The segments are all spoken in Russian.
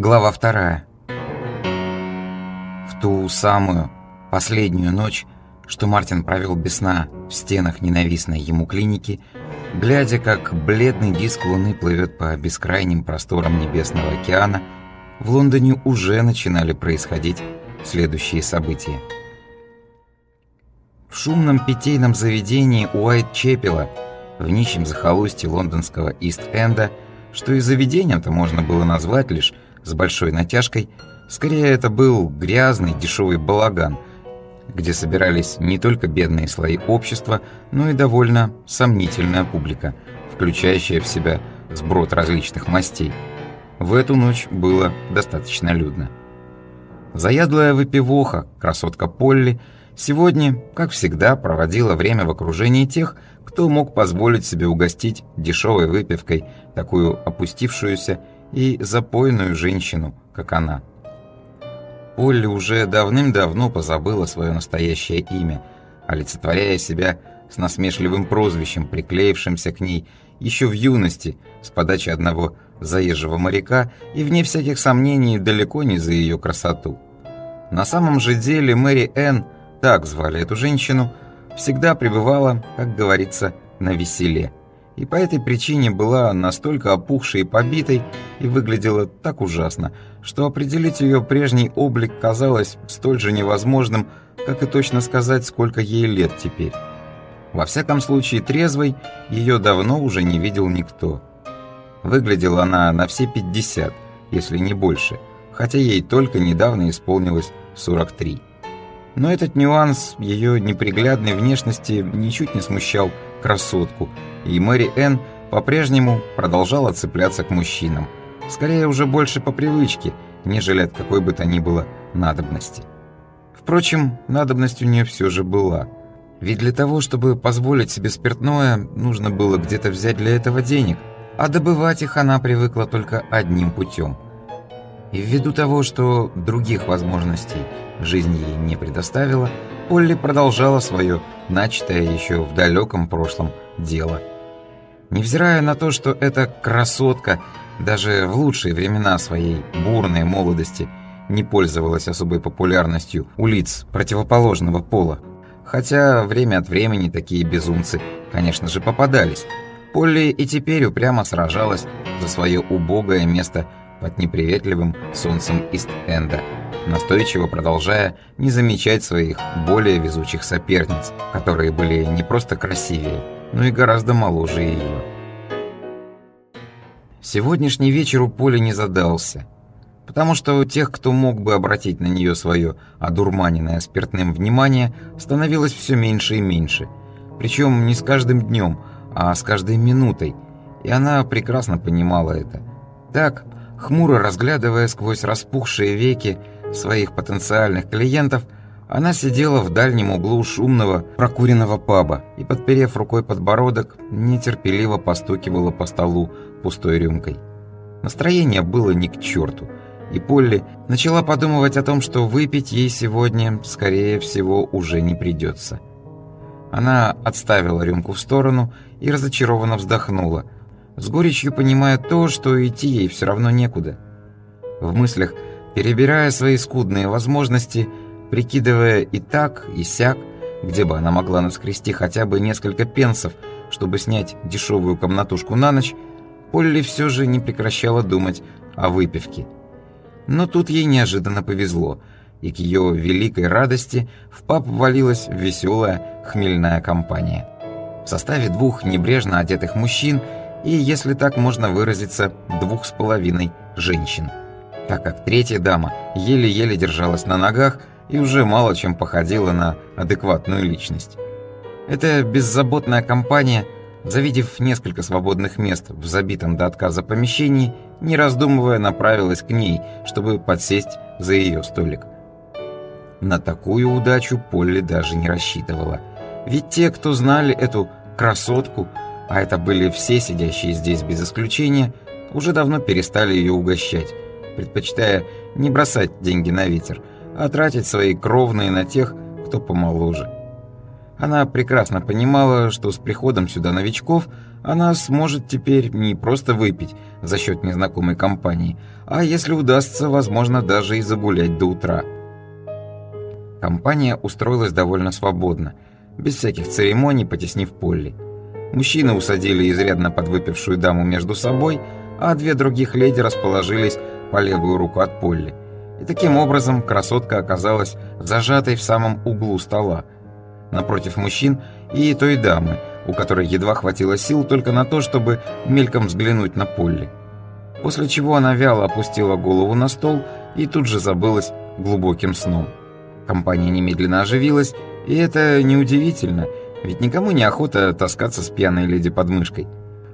Глава вторая. В ту самую последнюю ночь, что Мартин провел без сна в стенах ненавистной ему клиники, глядя, как бледный диск Луны плывет по бескрайним просторам Небесного океана, в Лондоне уже начинали происходить следующие события. В шумном питейном заведении Уайт-Чепела, в нищем захолустье лондонского Ист-Энда, что и заведением-то можно было назвать лишь с большой натяжкой, скорее это был грязный дешевый балаган, где собирались не только бедные слои общества, но и довольно сомнительная публика, включающая в себя сброд различных мастей. В эту ночь было достаточно людно. Заядлая выпивоха, красотка Полли, сегодня, как всегда, проводила время в окружении тех, кто мог позволить себе угостить дешевой выпивкой такую опустившуюся и запойную женщину, как она. Полли уже давным-давно позабыла свое настоящее имя, олицетворяя себя с насмешливым прозвищем, приклеившимся к ней еще в юности с подачи одного заезжего моряка и, вне всяких сомнений, далеко не за ее красоту. На самом же деле Мэри Энн, так звали эту женщину, всегда пребывала, как говорится, на веселе и по этой причине была настолько опухшей и побитой и выглядела так ужасно, что определить ее прежний облик казалось столь же невозможным, как и точно сказать, сколько ей лет теперь. Во всяком случае, трезвой ее давно уже не видел никто. Выглядела она на все 50, если не больше, хотя ей только недавно исполнилось 43. Но этот нюанс ее неприглядной внешности ничуть не смущал красотку, и Мэри Энн по-прежнему продолжала цепляться к мужчинам, скорее уже больше по привычке, нежели от какой бы то ни было надобности. Впрочем, надобность у нее все же была. Ведь для того, чтобы позволить себе спиртное, нужно было где-то взять для этого денег, а добывать их она привыкла только одним путем. И ввиду того, что других возможностей жизнь ей не предоставила, Полли продолжала свое начатое еще в далеком прошлом дело. Невзирая на то, что эта красотка даже в лучшие времена своей бурной молодости не пользовалась особой популярностью у лиц противоположного пола, хотя время от времени такие безумцы, конечно же, попадались, Полли и теперь упрямо сражалась за свое убогое место под неприветливым солнцем Ист-Энда – настойчиво продолжая не замечать своих более везучих соперниц, которые были не просто красивее, но и гораздо моложе ее. Сегодняшний вечер у Поли не задался, потому что у тех, кто мог бы обратить на нее свое одурманенное спиртным внимание, становилось все меньше и меньше, причем не с каждым днем, а с каждой минутой, и она прекрасно понимала это. Так, хмуро разглядывая сквозь распухшие веки, своих потенциальных клиентов, она сидела в дальнем углу шумного прокуренного паба и, подперев рукой подбородок, нетерпеливо постукивала по столу пустой рюмкой. Настроение было ни к черту, и Полли начала подумывать о том, что выпить ей сегодня, скорее всего, уже не придется. Она отставила рюмку в сторону и разочарованно вздохнула, с горечью понимая то, что идти ей все равно некуда. В мыслях – Перебирая свои скудные возможности, прикидывая и так, и сяк, где бы она могла наскрести хотя бы несколько пенсов, чтобы снять дешевую комнатушку на ночь, Полли все же не прекращала думать о выпивке. Но тут ей неожиданно повезло, и к ее великой радости в паб ввалилась веселая хмельная компания. В составе двух небрежно одетых мужчин и, если так можно выразиться, двух с половиной женщин – так как третья дама еле-еле держалась на ногах и уже мало чем походила на адекватную личность. Эта беззаботная компания, завидев несколько свободных мест в забитом до отказа помещении, не раздумывая направилась к ней, чтобы подсесть за ее столик. На такую удачу Полли даже не рассчитывала. Ведь те, кто знали эту красотку, а это были все сидящие здесь без исключения, уже давно перестали ее угощать предпочитая не бросать деньги на ветер, а тратить свои кровные на тех, кто помоложе. Она прекрасно понимала, что с приходом сюда новичков она сможет теперь не просто выпить за счет незнакомой компании, а если удастся, возможно, даже и загулять до утра. Компания устроилась довольно свободно, без всяких церемоний, потеснив Полли. Мужчины усадили изрядно подвыпившую даму между собой, а две других леди расположились по левую руку от Полли. И таким образом красотка оказалась зажатой в самом углу стола, напротив мужчин и той дамы, у которой едва хватило сил только на то, чтобы мельком взглянуть на Полли. После чего она вяло опустила голову на стол и тут же забылась глубоким сном. Компания немедленно оживилась, и это неудивительно, ведь никому не охота таскаться с пьяной леди под мышкой.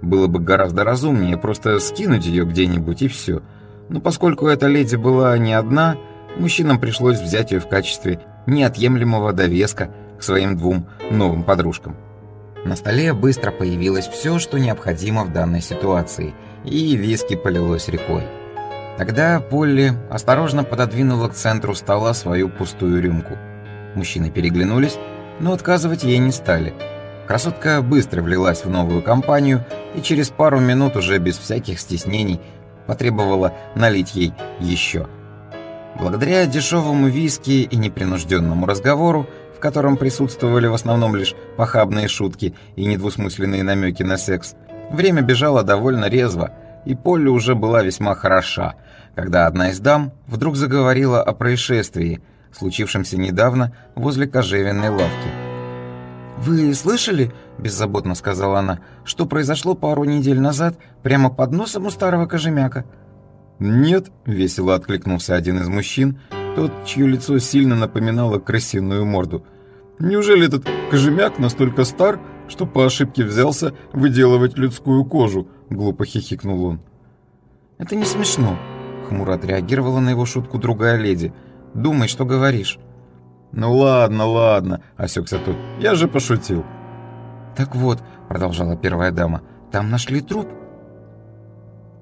Было бы гораздо разумнее просто скинуть ее где-нибудь и все. Но поскольку эта леди была не одна, мужчинам пришлось взять ее в качестве неотъемлемого довеска к своим двум новым подружкам. На столе быстро появилось все, что необходимо в данной ситуации, и виски полилось рекой. Тогда Полли осторожно пододвинула к центру стола свою пустую рюмку. Мужчины переглянулись, но отказывать ей не стали. Красотка быстро влилась в новую компанию и через пару минут уже без всяких стеснений потребовала налить ей еще. Благодаря дешевому виски и непринужденному разговору котором присутствовали в основном лишь похабные шутки и недвусмысленные намеки на секс, время бежало довольно резво, и Полли уже была весьма хороша, когда одна из дам вдруг заговорила о происшествии, случившемся недавно возле кожевенной лавки. «Вы слышали, — беззаботно сказала она, — что произошло пару недель назад прямо под носом у старого кожемяка?» «Нет», — весело откликнулся один из мужчин, тот, чье лицо сильно напоминало крысиную морду. Неужели этот кожемяк настолько стар, что по ошибке взялся выделывать людскую кожу?» — глупо хихикнул он. «Это не смешно», — хмуро отреагировала на его шутку другая леди. «Думай, что говоришь». «Ну ладно, ладно», — осекся тот. «Я же пошутил». «Так вот», — продолжала первая дама, — «там нашли труп».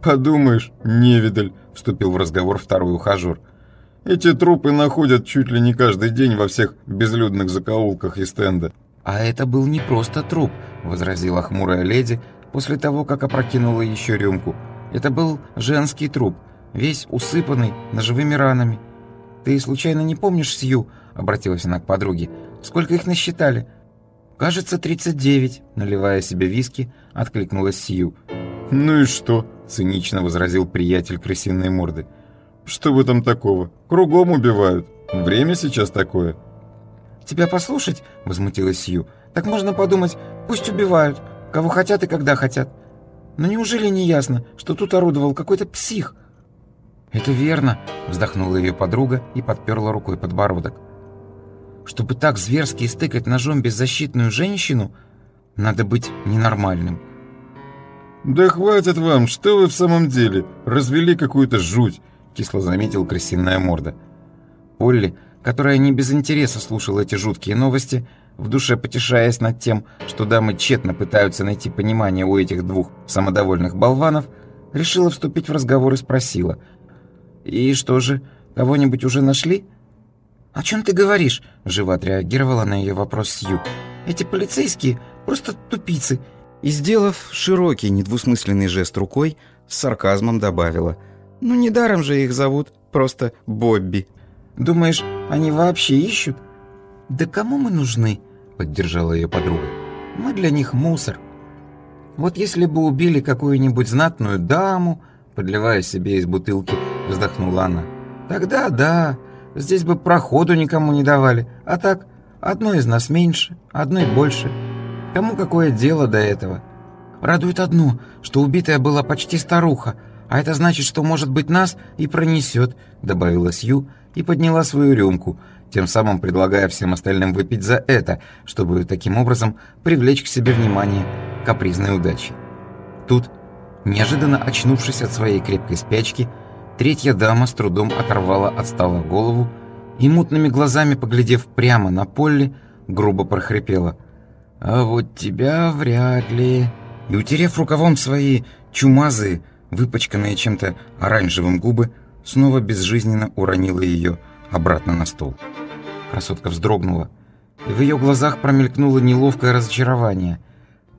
«Подумаешь, невидаль», — вступил в разговор второй ухажер. Эти трупы находят чуть ли не каждый день во всех безлюдных закоулках и стенда. «А это был не просто труп», — возразила хмурая леди после того, как опрокинула еще рюмку. «Это был женский труп, весь усыпанный ножевыми ранами». «Ты случайно не помнишь Сью?» — обратилась она к подруге. «Сколько их насчитали?» «Кажется, 39», — наливая себе виски, откликнулась Сью. «Ну и что?» — цинично возразил приятель крысиной морды. Что в этом такого? Кругом убивают. Время сейчас такое. Тебя послушать? Возмутилась Сью. Так можно подумать, пусть убивают. Кого хотят и когда хотят. Но неужели не ясно, что тут орудовал какой-то псих? Это верно, вздохнула ее подруга и подперла рукой подбородок. Чтобы так зверски истыкать ножом беззащитную женщину, надо быть ненормальным. «Да хватит вам, что вы в самом деле? Развели какую-то жуть. — кисло заметил крысиная морда. Полли, которая не без интереса слушала эти жуткие новости, в душе потешаясь над тем, что дамы тщетно пытаются найти понимание у этих двух самодовольных болванов, решила вступить в разговор и спросила. «И что же, кого-нибудь уже нашли?» «О чем ты говоришь?» — живо отреагировала на ее вопрос Сью. «Эти полицейские просто тупицы». И, сделав широкий недвусмысленный жест рукой, с сарказмом добавила — ну, недаром же их зовут просто Бобби. Думаешь, они вообще ищут? Да кому мы нужны? Поддержала ее подруга. Мы для них мусор. Вот если бы убили какую-нибудь знатную даму, подливая себе из бутылки, вздохнула она. Тогда да, здесь бы проходу никому не давали. А так, одной из нас меньше, одной больше. Кому какое дело до этого? Радует одно, что убитая была почти старуха, «А это значит, что, может быть, нас и пронесет», — добавила Сью и подняла свою рюмку, тем самым предлагая всем остальным выпить за это, чтобы таким образом привлечь к себе внимание капризной удачи. Тут, неожиданно очнувшись от своей крепкой спячки, третья дама с трудом оторвала от стола голову и, мутными глазами поглядев прямо на Полли, грубо прохрипела. «А вот тебя вряд ли...» И, утерев рукавом свои чумазые, выпачканные чем-то оранжевым губы, снова безжизненно уронила ее обратно на стол. Красотка вздрогнула, и в ее глазах промелькнуло неловкое разочарование.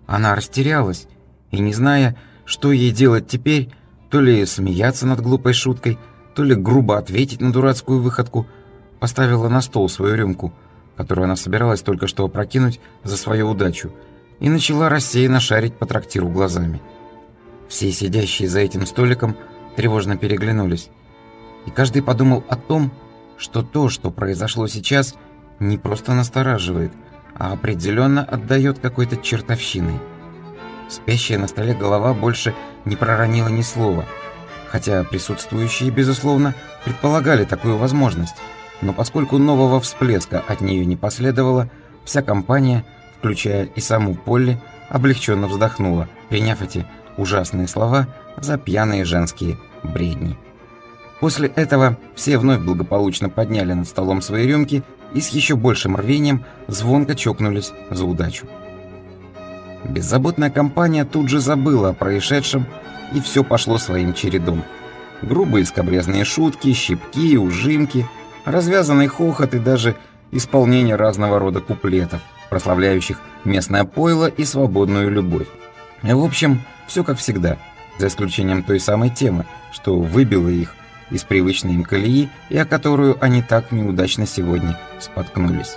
Она растерялась И не зная, что ей делать теперь, то ли смеяться над глупой шуткой, то ли грубо ответить на дурацкую выходку, поставила на стол свою рюмку, которую она собиралась только что опрокинуть за свою удачу, и начала рассеянно шарить по трактиру глазами. Все сидящие за этим столиком тревожно переглянулись, и каждый подумал о том, что то, что произошло сейчас, не просто настораживает, а определенно отдает какой-то чертовщиной. Спящая на столе голова больше не проронила ни слова, хотя присутствующие, безусловно, предполагали такую возможность. Но поскольку нового всплеска от нее не последовало, вся компания, включая и саму Полли, облегченно вздохнула, приняв эти ужасные слова за пьяные женские бредни. После этого все вновь благополучно подняли над столом свои рюмки и с еще большим рвением звонко чокнулись за удачу. Беззаботная компания тут же забыла о происшедшем, и все пошло своим чередом. Грубые скобрезные шутки, щипки, ужимки, развязанный хохот и даже исполнение разного рода куплетов, прославляющих местное пойло и свободную любовь. В общем, все как всегда, за исключением той самой темы, что выбило их из привычной им колеи и о которую они так неудачно сегодня споткнулись.